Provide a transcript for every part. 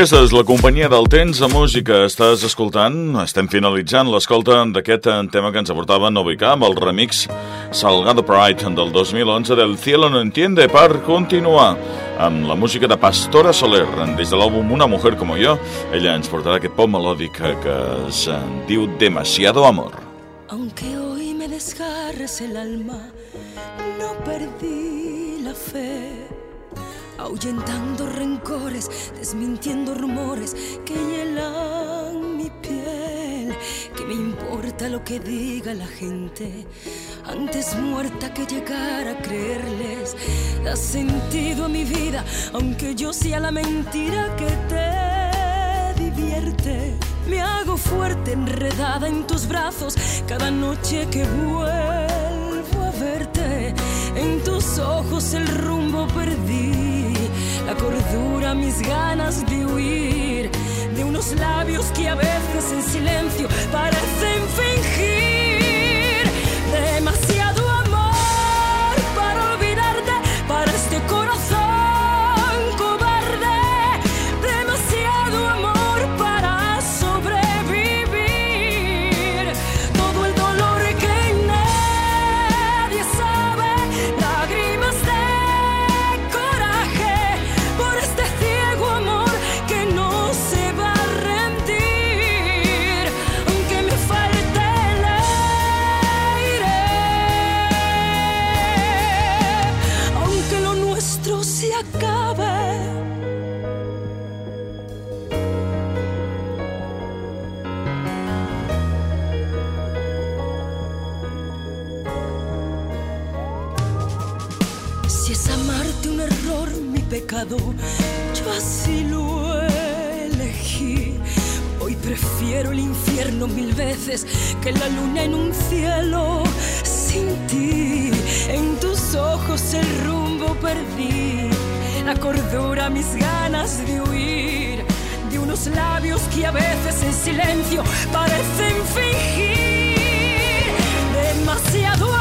Aquesta és la companyia del temps de música. Estàs escoltant, estem finalitzant l'escolta d'aquest tema que ens aportava Novica amb el remix Salgado Pride del 2011 del Cielo no entiende per continuar amb la música de Pastora Soler des de l'àlbum Una mujer como yo. Ella ens portarà aquest pop melòdic que es diu Demasiado amor. Aunque hoy me desgarres el alma no perdí la fe ahuyentando rencores, desmintiendo rumores que hielan mi piel. ¿Qué me importa lo que diga la gente? Antes muerta que llegar a creerles, da sentido a mi vida, aunque yo sea la mentira que te divierte. Me hago fuerte, enredada en tus brazos, cada noche que vuelvo ojos el rumbo perdí, la cordura, mis ganas de huir, de unos labios que a veces en silencio parecen fingir. Demasiado yo así lo elegí. Hoy prefiero el infierno mil veces que la luna en un cielo sin ti. En tus ojos el rumbo perdí, la cordura, mis ganas de huir. De unos labios que a veces en silencio parecen fingir demasiado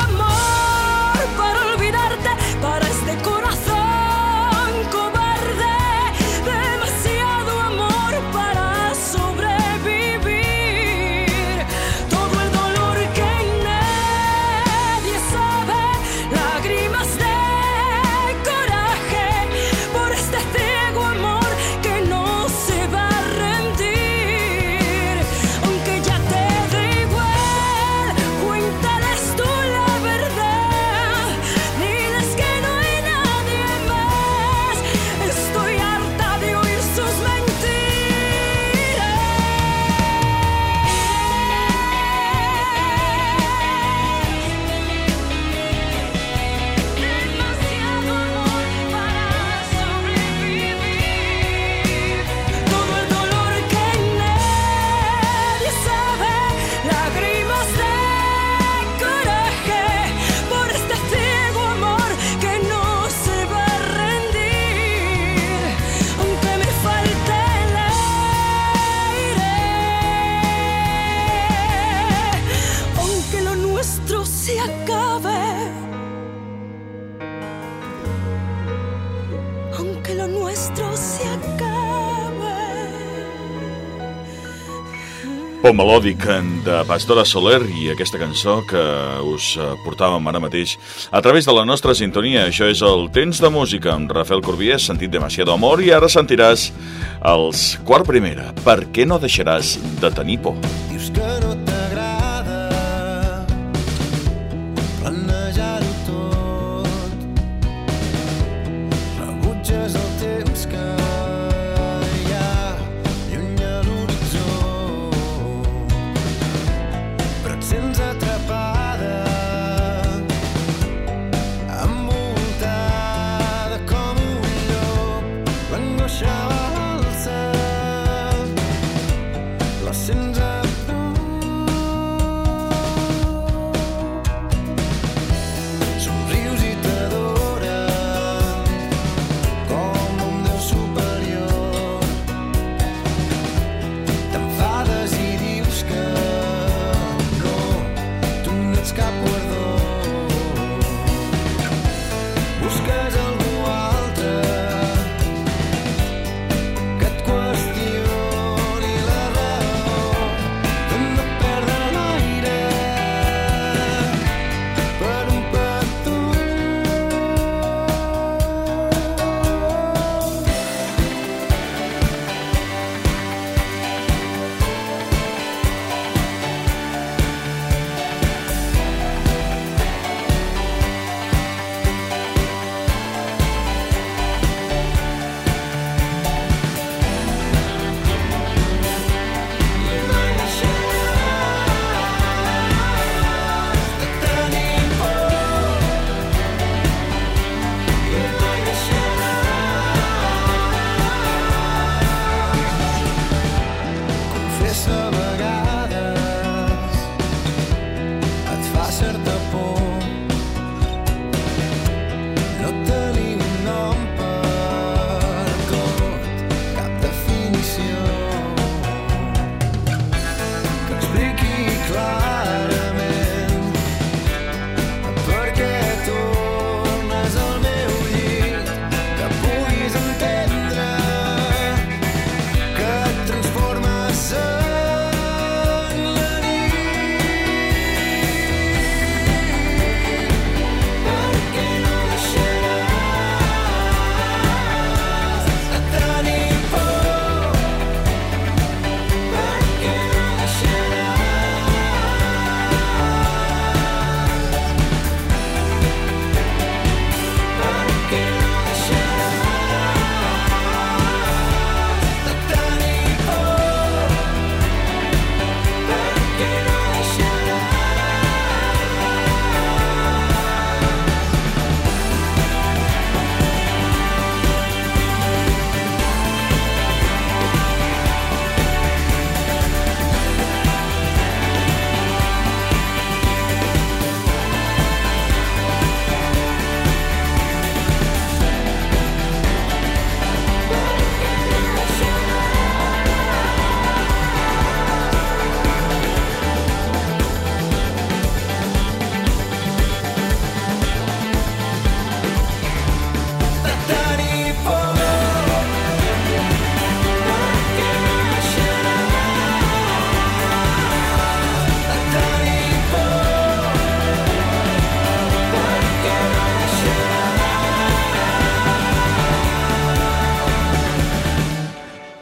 pop melòdic de Pastora Soler i aquesta cançó que us eh, portàvem ara mateix a través de la nostra sintonia. Això és el Temps de Música amb Rafael Corbier, sentit demasiado amor, i ara sentiràs els quart primera. Per què no deixaràs de tenir por?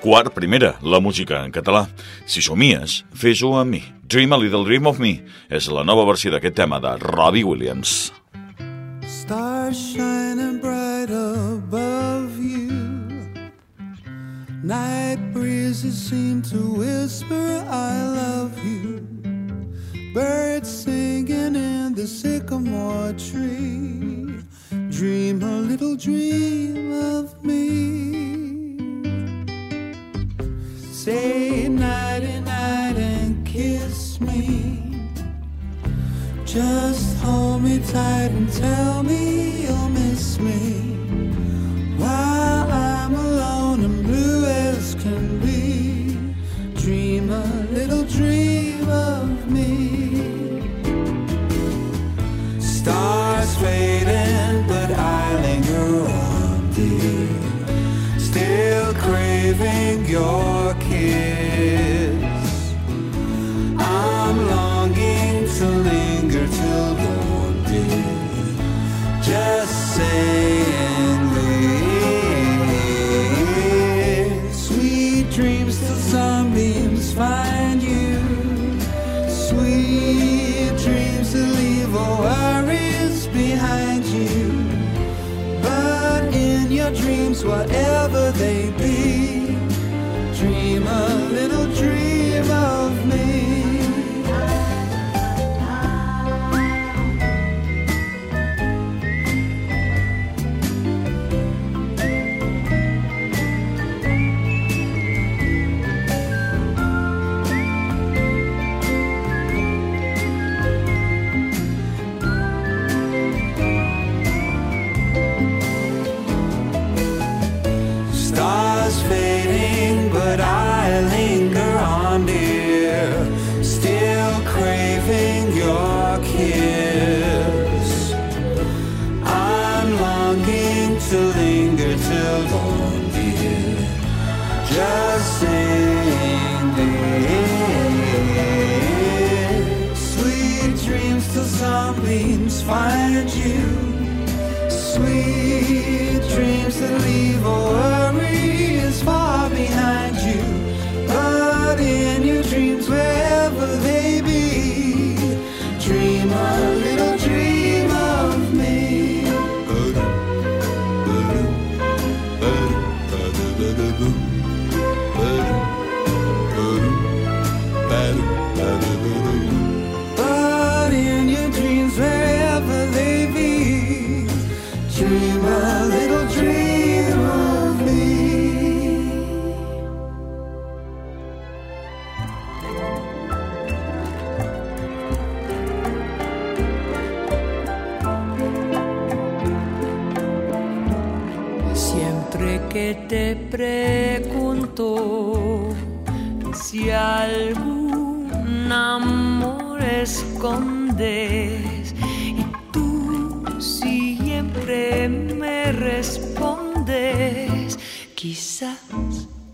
Quart primera, la música en català. Si somies, fes-ho amb mi. Dream a Little Dream of Me és la nova versió d'aquest tema de Robbie Williams. Stars shining bright above you Night breezes seem to whisper I love you Birds singing in the sycamore tree Dream a little dream of me. Say nighty night and kiss me. Just hold me tight and tell me you'll miss me. Whatever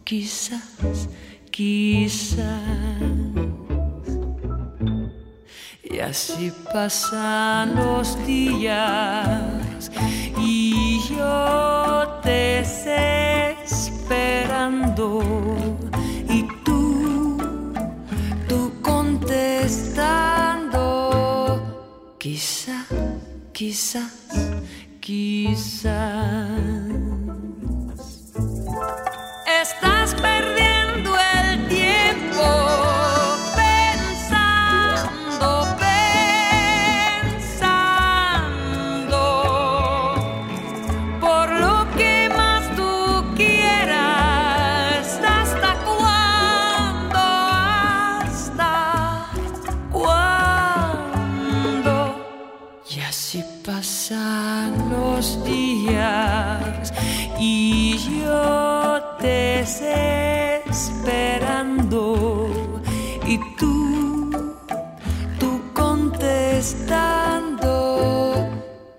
quizás, quizás. Y así pasan los días y yo desesperando y tú, tú contestando, quizás, quizás, quizás. Y yo desesperando y tú, tú contestando,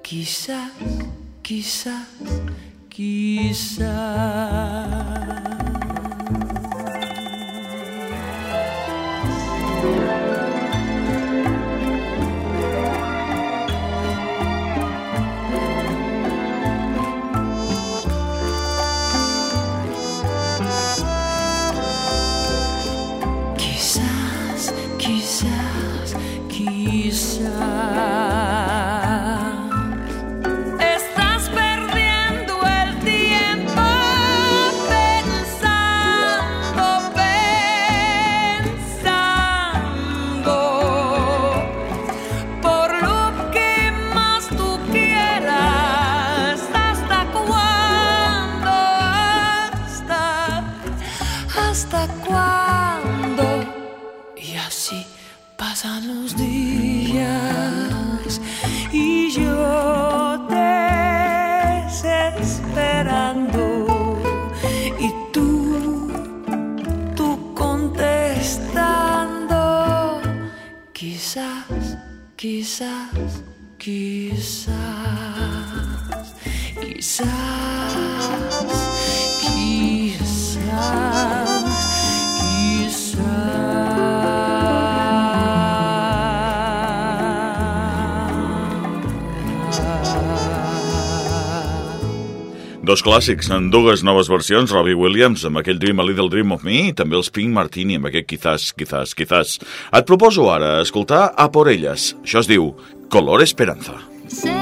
quizás, quizás, quizás. Quizás, quizás, quizás, Dos clàssics en dues noves versions, Robbie Williams amb aquell Dream a Little Dream of Me i també els Pink Martini amb aquest Quizás, Quizás, Quizás. Et proposo ara escoltar A por ellas. Això es diu Color Esperanza. Sé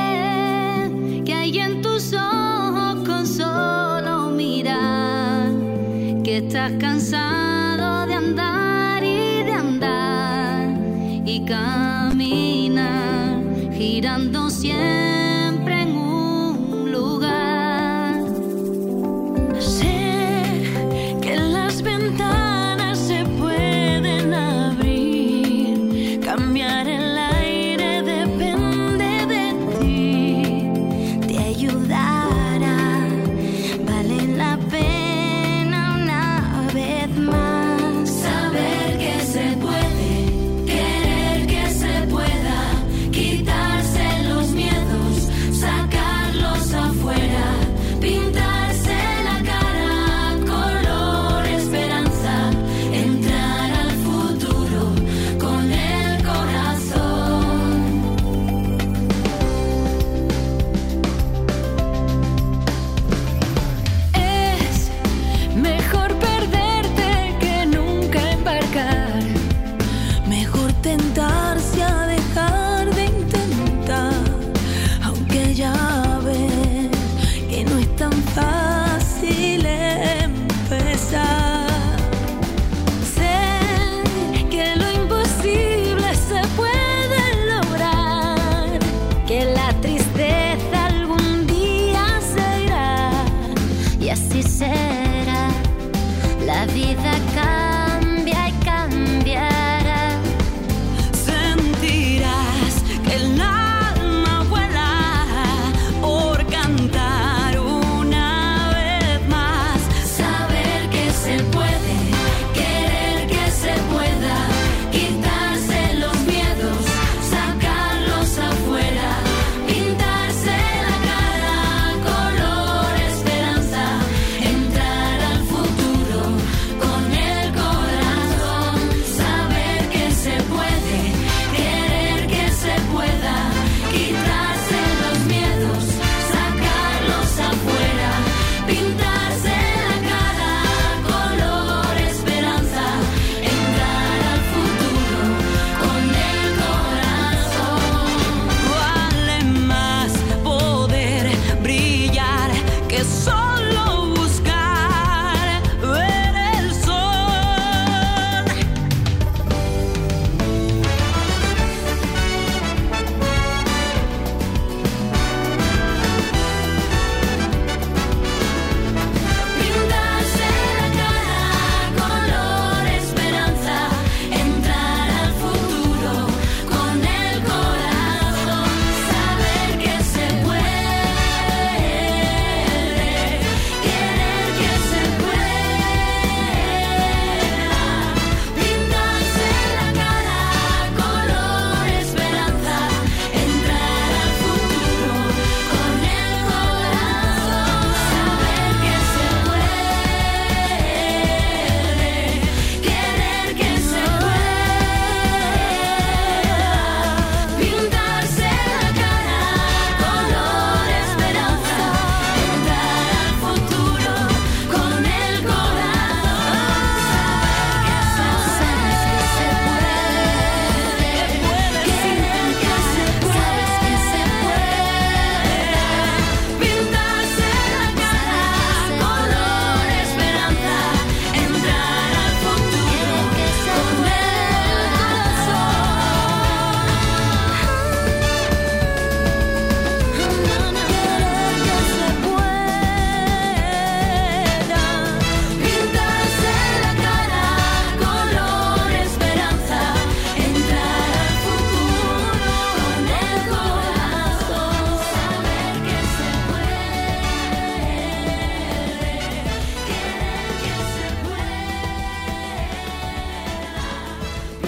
que hay en tus ojos con solo mirar que estás cansado de andar y de andar y caminar girando siempre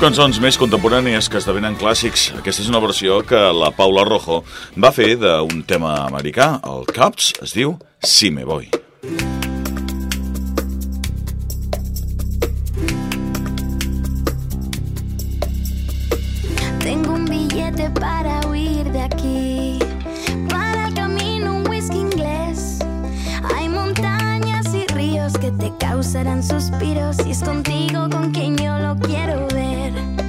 cançons més contemporànies que esdevenen clàssics. Aquesta és una versió que la Paula Rojo va fer d'un tema americà, el Cups, es diu Si me voy. Si me voy. te causarán suspiros y es contigo con quien yo lo quiero ver.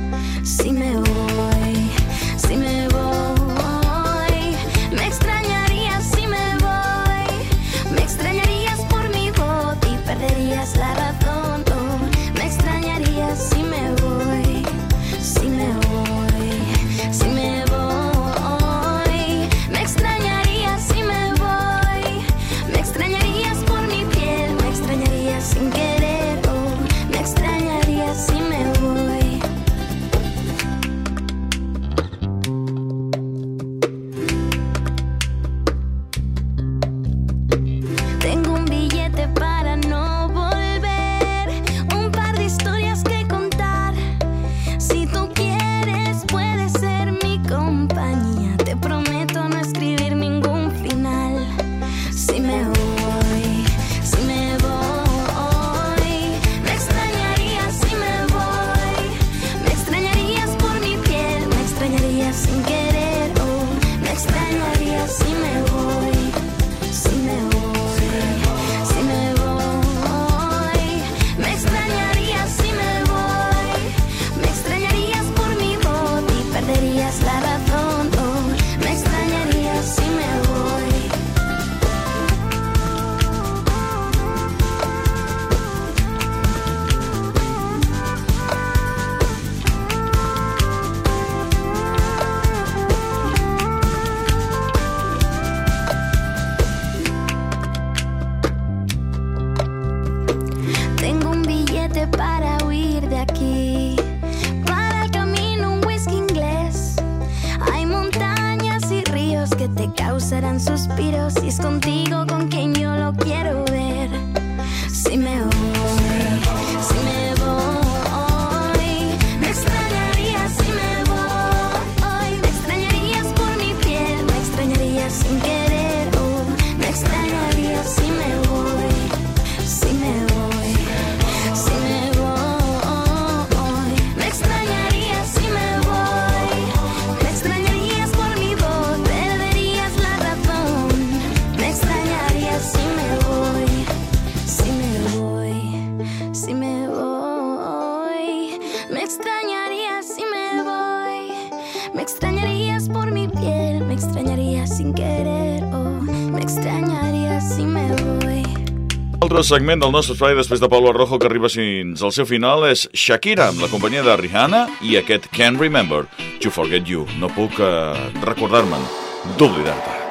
extrañaría sin querer o me extrañaría si me voy. L'altre segment del nostre espai després de Pablo Rojo que arriba fins al seu final és Shakira amb la companyia de Rihanna i aquest Can't Remember, To Forget You, no puc eh, recordar-me'n d'oblidar-te.